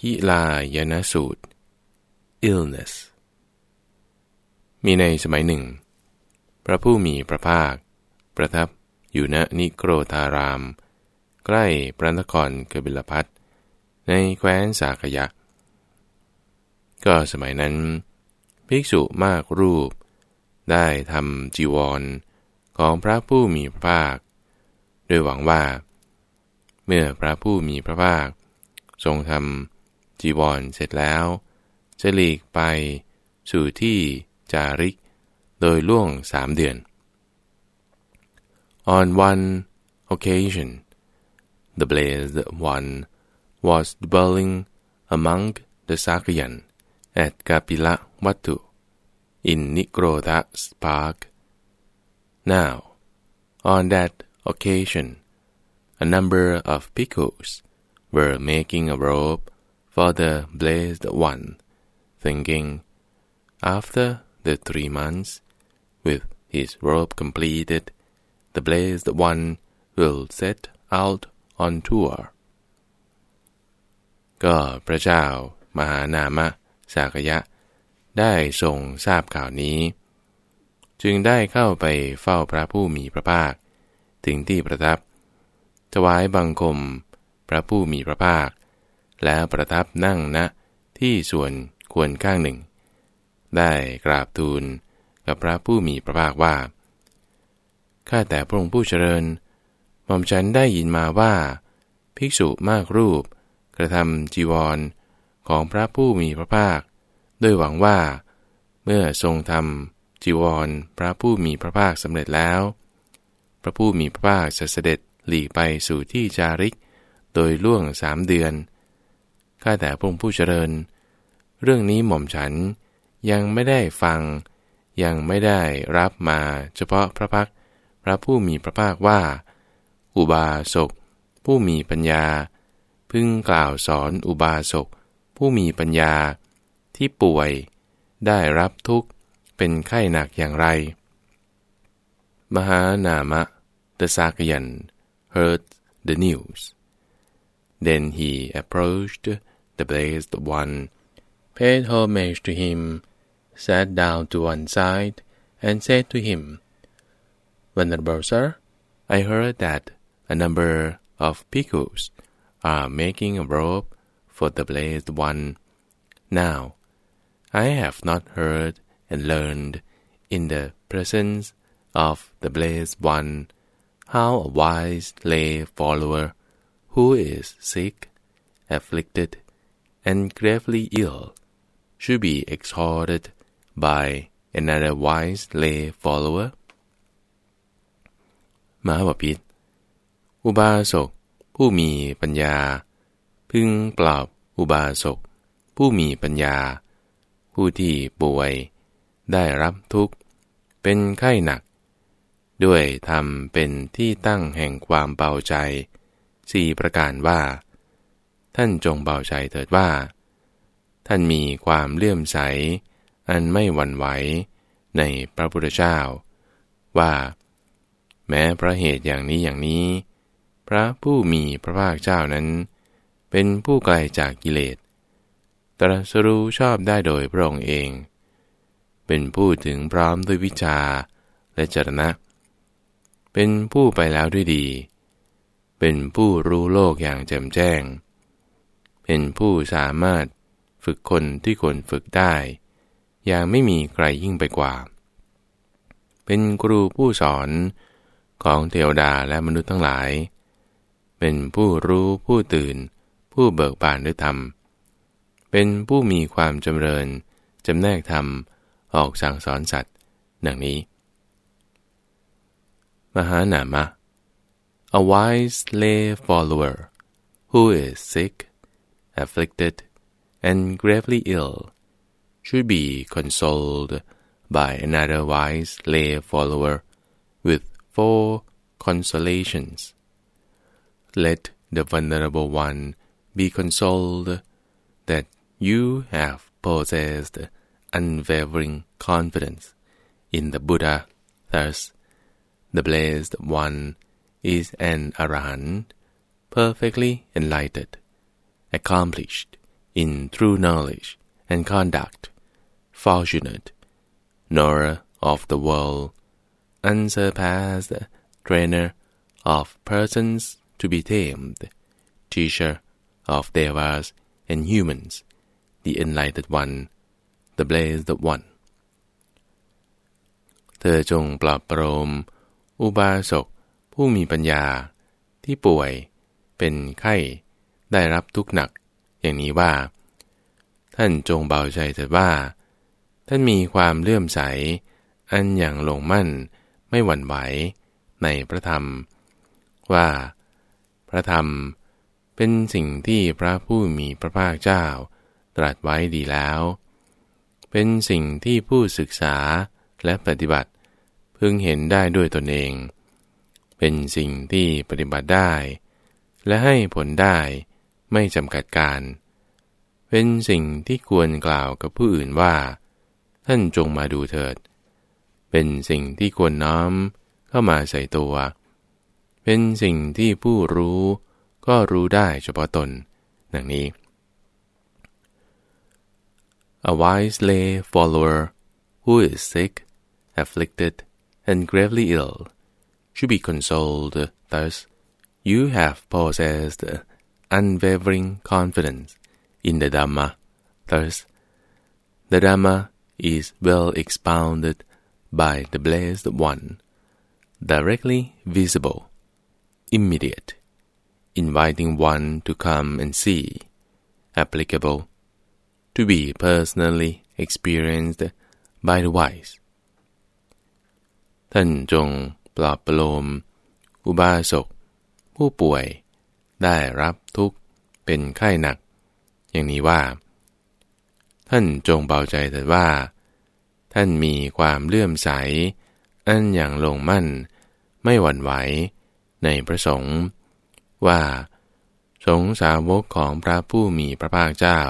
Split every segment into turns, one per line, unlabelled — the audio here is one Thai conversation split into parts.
คิลายนสูตร illness มีในสมัยหนึ่ง พระผู้มีพระภาค ประทับอยู่ณนิโครธาราม ใกล้พระนครเกบิลพัทในแคว้นสากยะ ก็สมัยนั้น ภิกษุมากรูป ได้ทำจีวรของพระผู้มีพระภาค โดยหวังว่า เมื่อพระผู้มีพระภาค ทรงทำ จีวรเสร็จแล้วจะหลีกไป สู่ที่จาริก โดยล่วงสามเดือน On one occasion the blessed one was dwelling among the Sakayan at Kapila Watu in Nikrodha's park. Now, on that occasion, a number of pickles were making a robe for the blessed one, thinking, after the three months, with his robe completed, the blessed one will set out on tour. ก็พระเจ้ามหานามะสากยะ ได้ทรงทราบข่าวนี้ จึงได้เข้าไปเฝ้าพระผู้มีพระภาค ถึงที่ประทับถวายบังคมพระผู้มีพระภาค แล้วประทับนั่งณที่ส่วนควรข้างหนึ่ง ได้กราบทูลกับพระผู้มีพระภาคว่า ข้าแต่พระองค์ผู้เจริญหม่อมฉันได้ยินมาว่า ภิกษุมากรูป กระทำจีวรของพระผู้มีพระภาค ด้วยหวังว่า เมื่อทรงทำจีวรพระผู้มีพระภาคสำเร็จแล้ว พระผู้มีพระภาคจะเสด็จหลีกไปสู่ที่จาริก โดยล่วงสามเดือน ข้าแต่พระองค์ผู้เจริญ เรื่องนี้หม่อมฉันยังไม่ได้ฟัง ยังไม่ได้รับมาเฉพาะพระพักพระผู้มีพระภาคว่า อุบาสกผู้มีปัญญา พึงกล่าวสอนอุบาสกผู้มีปัญญาที่ป่วย ได้รับทุกข์เป็นไข้หนักอย่างไร มหานามะ the Sakayan heard the news. Then he approached the blessed one, paid homage to him, sat down to one side, and said to him, Venerable sir, I heard that a number of pickles are making a robe for the blessed one. Now, I have not heard and learned in the presence of the blessed one how a wise lay follower who is sick, afflicted, and gravely ill should be exhorted by another wise lay follower. มหาวพิษอุบาสก ผู้มีปัญญา พึงปลอบอุบาสก ผู้มีปัญญา ผู้ที่ป่วย ได้รับทุกข์ เป็นไข้หนัก ด้วยทำเป็นที่ตั้งแห่งความเบาใจ สี่ประการว่า ท่านจงเบาใจเถิดว่า ท่านมีความเลื่อมใส อันไม่หวั่นไหวในพระพุทธเจ้า ว่า แม้พระเหตุอย่างนี้อย่างนี้ พระผู้มีพระภาคเจ้านั้น เป็นผู้ไกลจากกิเลสตรัสรู้ชอบได้โดยพระองค์เอง เป็นผู้ถึงพร้อมด้วยวิชาและจรณะ เป็นผู้ไปแล้วด้วยดี เป็นผู้รู้โลกอย่างแจ่มแจ้ง เป็นผู้สามารถฝึกคนที่คนฝึกได้ อย่างไม่มีใครยิ่งไปกว่า เป็นครูผู้สอนของเทวดาและมนุษย์ทั้งหลาย เป็นผู้รู้ผู้ตื่น ผู้เบิกบานด้วยธรรม เป็นผู้มีความจำเริญจำแนกธรรมออกสั่งสอนสัตว์ ดังนี้ มหานามะ a wise lay follower who is sick, afflicted, and gravely ill should be consoled by another wise lay follower with four consolations. Let the venerable one be consoled that you have possessed unwavering confidence in the Buddha. Thus, the blessed one is an arahant, perfectly enlightened, accomplished in true knowledge and conduct, fortunate, knower of the world, unsurpassed trainer of persons to be tamed, teacher of devas and humans, the enlightened one, the blessed one. เธอจงปลอบประโลมอุบาสก ผู้มีปัญญาที่ป่วยเป็นไข้ได้รับทุกข์หนักอย่างนี้ว่า ท่านจงเบาใจเถิดว่า ท่านมีความเลื่อมใส อันอย่างลงมั่นไม่หวั่นไหวในพระธรรม ว่า พระธรรมเป็นสิ่งที่พระผู้มีพระภาคเจ้า ตรัสไว้ดีแล้ว เป็นสิ่งที่ผู้ศึกษาและปฏิบัติ พึงเห็นได้ด้วยตนเอง เป็นสิ่งที่ปฏิบัติได้ และให้ผลได้ไม่จำกัดการ เป็นสิ่งที่ควรกล่าวกับผู้อื่นว่า ท่านจงมาดูเถิด เป็นสิ่งที่ควรน้อมเข้ามาใส่ตัว เป็นสิ่งที่ผู้รู้ก็รู้ได้เฉพาะตนดังนี้ A wise lay follower who is sick, afflicted, and gravely ill should be consoled thus you have possessed unwavering confidence in the Dhamma thus the Dhamma is well expounded by the blessed one directly visible immediate inviting one to come and see applicable to be personally experienced by the wise ท่านจง ปลอบประโลม อุบาสก ผู้ป่วย ได้รับทุกข์เป็นไข้หนัก อย่างนี้ว่า ท่านจงเบาใจแต่ว่า ท่านมีความเลื่อมใส อันอย่างลงมั่น ไม่หวั่นไหว ในประสงค์ว่า สงสาวกของพระผู้มีพระภาคเจ้า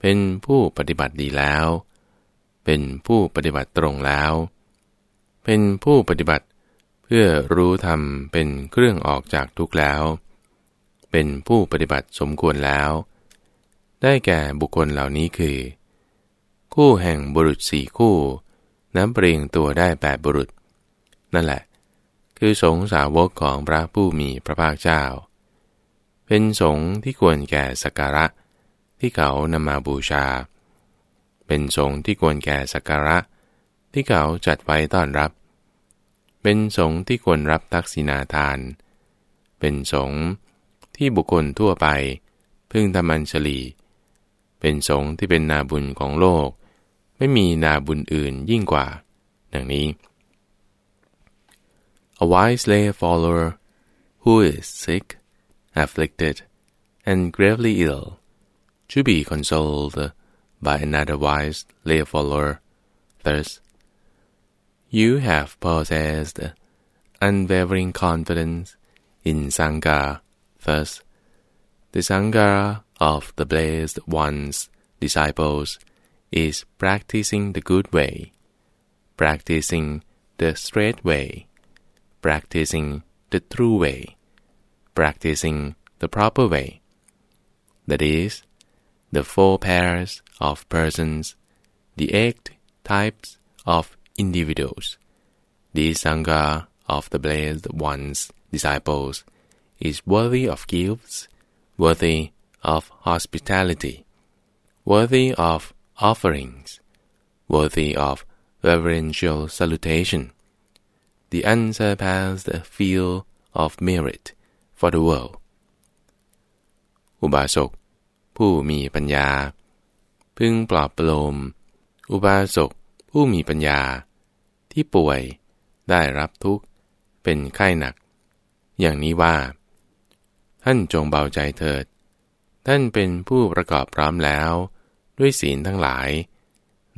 เป็นผู้ปฏิบัติดีแล้ว เป็นผู้ปฏิบัติตรงแล้วเป็นผู้ปฏิบัติ เพื่อรู้ธรรมเป็นเครื่องออกจากทุกข์แล้ว เป็นผู้ปฏิบัติสมควรแล้ว ได้แก่บุคคลเหล่านี้คือ คู่แห่งบุรุษสี่คู่ น้ำเปรียงตัวได้แปดบุรุษ นั่นแหละ คือสงสาวกของพระผู้มีพระภาคเจ้า เป็นสงที่ควรแก่สักการะ ที่เขานำมาบูชา เป็นสงที่ควรแก่สักการะ ที่เขาจัดไว้ต้อนรับ เป็นสงฆ์ที่ควรรับทักษิณาทาน เป็นสงฆ์ที่บุคคลทั่วไป พึ่งทำอัญชลี เป็นสงฆ์ที่เป็นนาบุญของโลก ไม่มีนาบุญอื่นยิ่งกว่า ดังนี้ A wise lay follower who is sick, afflicted, and gravely ill, to be consoled by another wise lay follower. Thus, you have possessed unwavering confidence in Sangha. Thus, the Sangha of the blessed one's disciples is practicing the good way, practicing the straight way, practicing the true way, practicing the proper way. That is, the four pairs of persons, the eight types of individuals. The Sangha of the Blessed One's disciples is worthy of gifts, worthy of hospitality, worthy of offerings, worthy of reverential salutation, the unsurpassed field of merit for the world. อุบาสกผู้มีปัญญา พึงปลอบประโลมอุบาสก ผู้มีปัญญา ที่ป่วยได้รับทุกข์เป็นไข้หนัก อย่างนี้ว่า ท่านจงเบาใจเถิด ท่านเป็นผู้ประกอบพร้อมแล้ว ด้วยศีลทั้งหลาย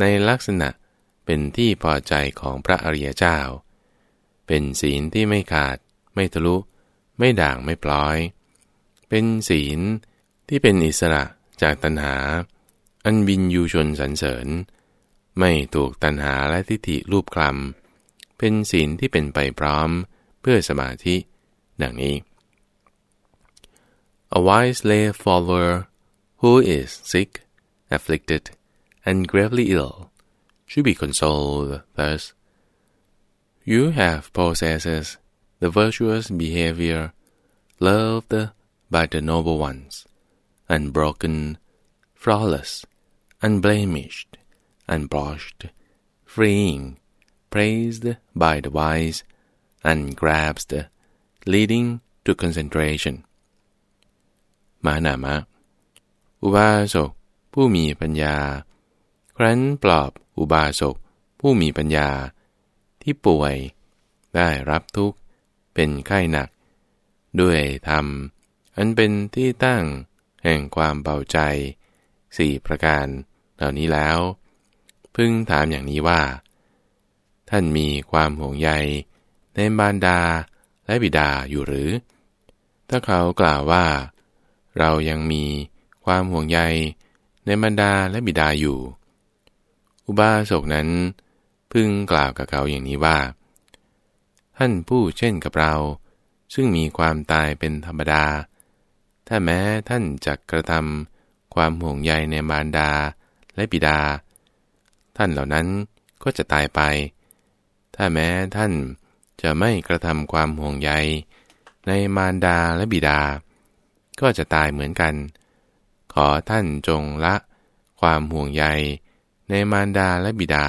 ในลักษณะเป็นที่พอใจของพระอริยเจ้า เป็นศีลที่ไม่ขาด ไม่ทะลุ ไม่ด่างไม่ปล้อย เป็นศีลที่เป็นอิสระจากตัณหา อันวินยูชนสรรเสริญ ไม่ถูกตัณหาและทิฏฐิรูปคลำเป็นศีลที่เป็นไปพร้อมเพื่อสมาธิ ดังนี้ A wise lay follower who who is sick, afflicted, and gravely ill, should be consoled thus. You have possessed the virtuous behavior loved by the noble ones, unbroken, flawless, unblemished, unblushed, freeing, praised by the wise, ungrasped, leading to concentration มานามะ อุบาสกผู้มีปัญญา ครั้นปลอบอุบาสกผู้มีปัญญา ที่ป่วย ได้รับทุกข์ เป็นไข้หนัก ด้วยธรรม อันเป็นที่ตั้งแห่งความเบาใจสี่ประการเหล่านี้แล้ว พึงถามอย่างนี้ว่า ท่านมีความห่วงใยในบารดาและบิดาอยู่หรือ ถ้าเขากล่าวว่า เรายังมีความห่วงใยในบรรดาและบิดาอยู่ อุบาสกนั้น พึงกล่าวกับเขาอย่างนี้ว่า ท่านผู้เช่นกับเรา ซึ่งมีความตายเป็นธรรมดา ถ้าแม้ท่านจะกระทำความห่วงใยในบารดาและบิดา ท่านเหล่านั้นก็จะตายไป ถ้าแม้ท่านจะไม่กระทำความห่วงใย ในมารดาและบิดา ก็จะตายเหมือนกัน ขอท่านจงละความห่วงใย ในมารดาและบิดา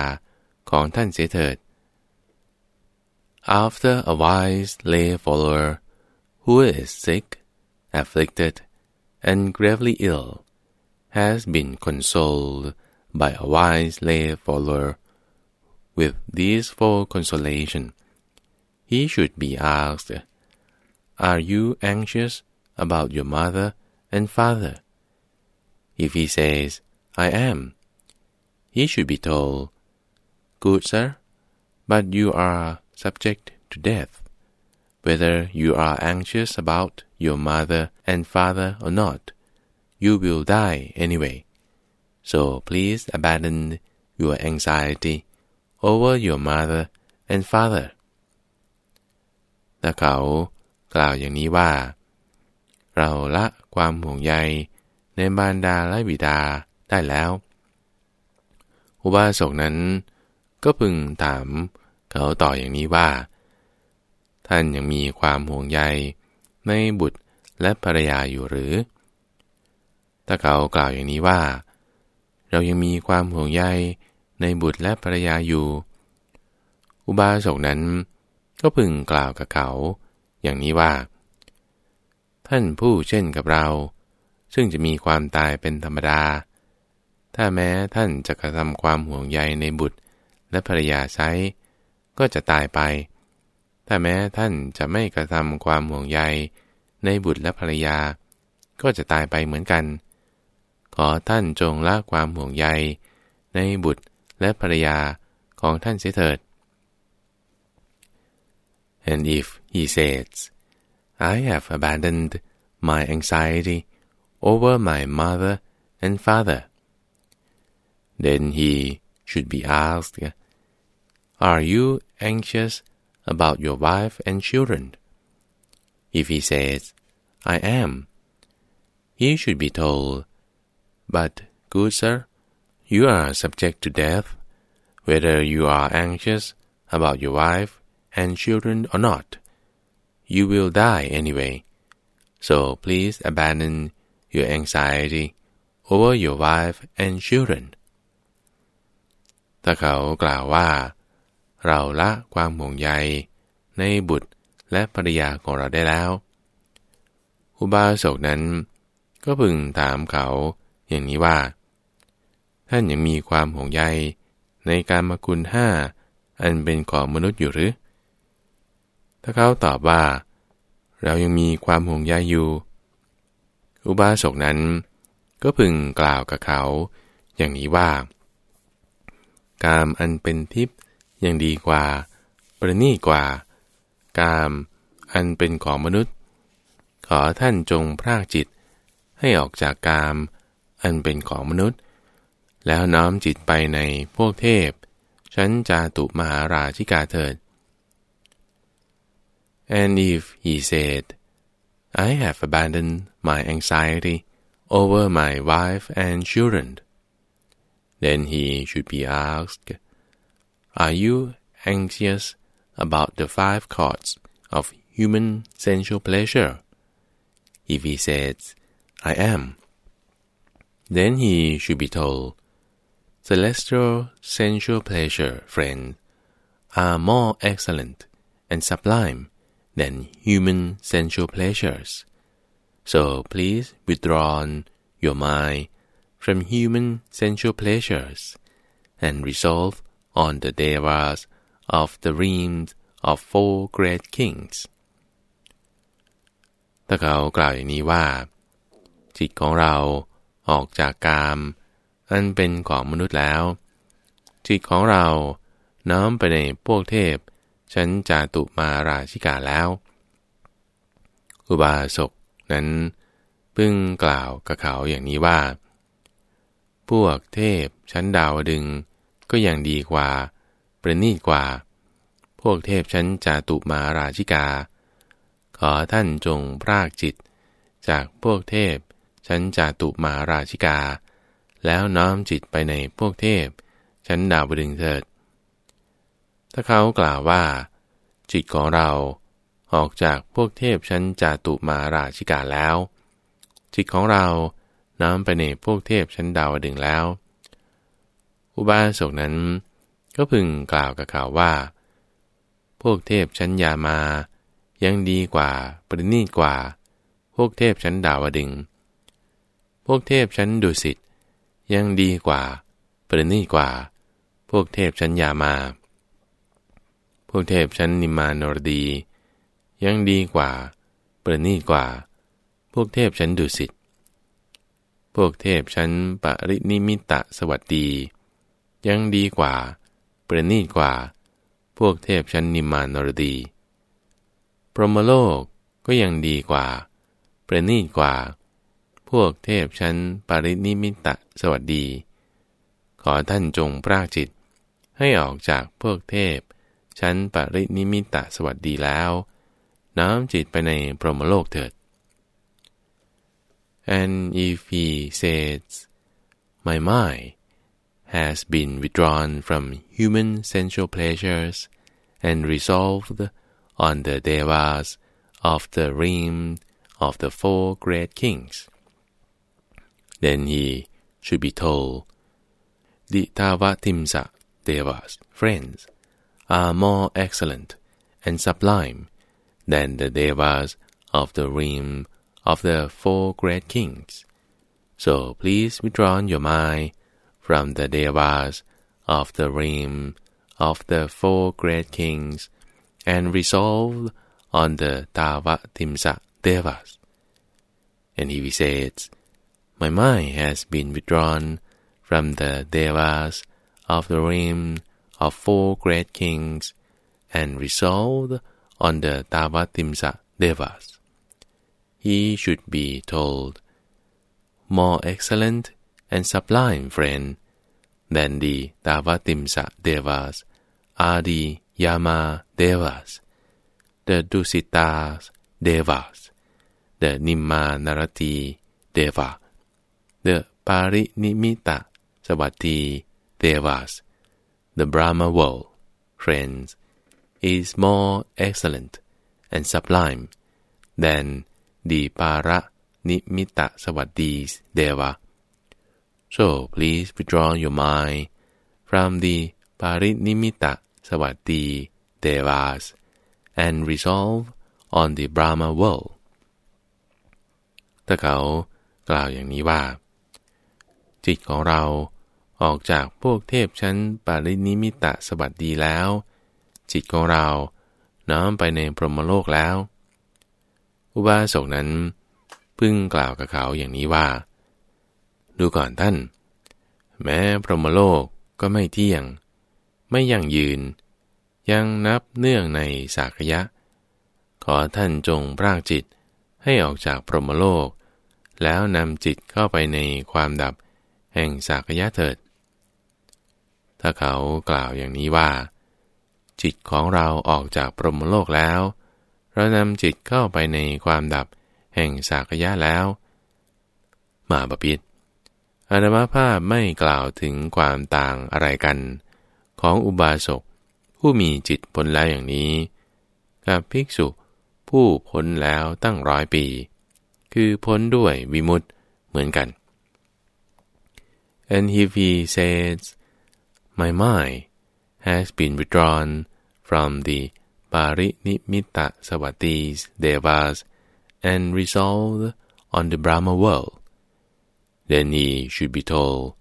ของท่านเสียเถิด After a wise lay follower who is sick, afflicted, and gravely ill, has been consoled by a wise lay follower with these four consolation. he should be asked, Are you anxious about your mother and father? If he says, I am, he should be told, Good sir, but you are subject to death, whether you are anxious about your mother and father or not, you will die anyway. So please abandon your anxiety over your mother and father ถ้าเขากล่าวอย่างนี้ว่า เราละความห่วงใยในบารดาและบิดาได้แล้ว อุบาสกนั้น ก็พึงถามเขาต่ออย่างนี้ว่า ท่านยังมีความห่วงใยในบุตรและภรรยาอยู่หรือ ถ้าเขากล่าวอย่างนี้ว่า เรายังมีความห่วงใยในบุตรและภรรยาอยู่ อุบาสกนั้น ก็พึงกล่าวกับเขา อย่างนี้ว่า ท่านผู้เช่นกับเรา ซึ่งจะมีความตายเป็นธรรมดา ถ้าแม้ท่านจะกระทำความห่วงใยในบุตรและภรรยาไซก็จะตายไป ถ้าแม้ท่านจะไม่กระทำความห่วงใยในบุตรและภรรยา ก็จะตายไปเหมือนกัน ขอท่านจงละความห่วงใยในบุตรและภรรยาของท่านเสียเถิด And if he says, I have abandoned my anxiety over my mother and father, then he should be asked, Are you anxious about your wife and children? If he says, I am, he should be told, But, good sir, you are subject to death, whether you are anxious about your wife and children or not, you will die anyway. So please abandon your anxiety over your wife and children. ถ้าเขากล่าวว่า เราละความห่วงใย ในบุตรและภรรยาของเราได้แล้ว อุบาสกนั้น ก็พึงถามเขา อย่างนี้ว่า ท่านยังมีความห่วงใยในการมาคุณห้าอันเป็นของมนุษย์อยู่หรือ ถ้าเขาตอบว่า เรายังมีความห่วงใยอยู่ อุบาสกนั้น ก็พึงกล่าวกับเขา อย่างนี้ว่า กามอันเป็นทิพย์ยังดีกว่า ประณีกว่า กามอันเป็นของมนุษย์ ขอท่านจงพรากจิตให้ออกจากกาม อันเป็นของมนุษย์ แล้วน้อมจิตไปในพวกเทพฉันจาตุมหาราชิกาเถิด And if he said, I have abandoned my anxiety over my wife and children. Then he should be asked, Are you anxious about the five chords of human sensual pleasure? If he says, I am, then he should be told, Celestial sensual pleasure, friend, are more excellent and sublime than human sensual pleasures. So please withdraw your mind from human sensual pleasures and resolve on the devas of the realms of four great kings ถ้าเขากล่าวอย่างนี้ว่า จิตของเรา ออกจากกามอันเป็นของมนุษย์แล้ว จิตของเราน้อมไปในพวกเทพฉันจาตุมาราชิกาแล้ว อุบาสกนั้นพึ่งกล่าวกับเขาอย่างนี้ว่า พวกเทพชั้นดาวดึงก็ยังดีกว่า ประณีตกว่า พวกเทพชั้นจาตุมาราชิกา ขอท่านจงพรากจิตจากพวกเทพ ชั้นจาตุมาราชิกา แล้วน้อมจิตไปในพวกเทพชั้นดาวดึงเถิด ถ้าเขากล่าวว่า จิตของเราออกจากพวกเทพชั้นจาตุมาราชิกาแล้ว จิตของเราน้อมไปในพวกเทพชั้นดาวดึงแล้ว อุบาสกนั้น ก็พึงกล่าวกับเขาว่า พวกเทพชั้นยามายังดีกว่าปรินีกว่า พวกเทพชั้นดาวดึง พวกเทพชั้นดุสิตยังดีกว่า ปรินีกว่า พวกเทพชั้นยามา พวกเทพชั้นนิมานรดี ยังดีกว่า ประณีกว่า พวกเทพชั้นดุสิตพวกเทพชั้นปรินิมิตะสวัสดี ยังดีกว่า ประณีตกว่า พวกเทพชั้นนิมานรดี พรหมโลกก็ยังดีกว่า ประณีตกว่า พวกเทพชั้นปรินิมิตะสวัสดี ขอท่านจงปรากจิต ให้ออกจากพวกเทพ ชั้นปรินิมิตะสวัสดีแล้ว น้อมจิตไปในพรหมโลกเถิด and if he says my mind has been withdrawn from human sensual pleasures and resolved on the devas of the realm of the four great kings then he should be told the Tavatimsa devas friends are more excellent and sublime than the devas of the realm of the four great kings. So please withdraw your mind from the devas of the realm of the four great kings and resolve on the Tavatimsa devas. And he says, My mind has been withdrawn from the devas of the realm of four great kings and resolved on the Tavatimsa Devas. He should be told, more excellent and sublime friend than the Tavatimsa Devas are the Yama Devas, the Dusitas Devas, the Nimma Narati Deva, the Parinimita Savati Devas, the Brahma world, friends, is more excellent and sublime than the para nimitta savadis deva. So please withdraw your mind from the parinimitta savati devas and resolve on the Brahma world ถ้าเขากล่าวอย่างนี้ว่า จิตของเราออกจากพวกเทพชั้นปารินิมิตะสวัสดีแล้ว จิตของเราน้อมไปในพรหมโลกแล้ว อุบาสกนั้น พึ่งกล่าวกับเขาอย่างนี้ว่า ดูก่อนท่าน แม้พรหมโลกก็ไม่เที่ยง ไม่ยั่งยืน ยังนับเนื่องในสากยะ ขอท่านจงพรากจิตให้ออกจากพรหมโลก แล้วนำจิตเข้าไปในความดับ แห่งสากยะเถิด ถ้าเขากล่าวอย่างนี้ว่า จิตของเราออกจากปรมโลกแล้ว เรานำจิตเข้าไปในความดับแห่งสากยะแล้ว มาบพิษอนมาภาพไม่กล่าวถึงความต่างอะไรกัน ของอุบาสกผู้มีจิตพ้นแล้วอย่างนี้ กับภิกษุผู้พ้นแล้วตั้งร้อยปี คือพ้นด้วยวิมุตต์เหมือนกัน and if he says my mind has been withdrawn from the parinimitta savatis devas and resolved on the Brahma world then he should be told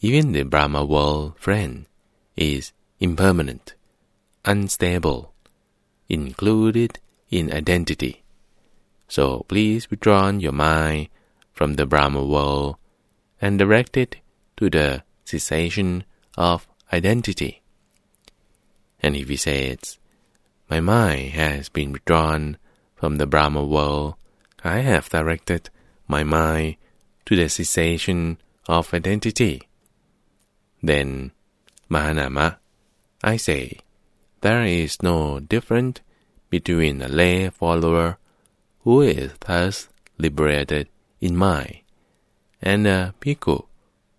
even the Brahma world friend is impermanent unstable included in identity. So please withdraw your mind from the Brahma world and direct it to the cessation of identity. And if he says, My mind has been withdrawn from the Brahma world, I have directed my mind to the cessation of identity. Then, Mahanama, I say, there is no difference between a lay follower who is thus liberated in mind and uh, a bhikkhu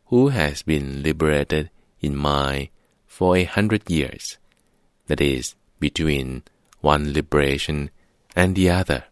who has been liberated in mind for a hundred years, that is, between one liberation and the other.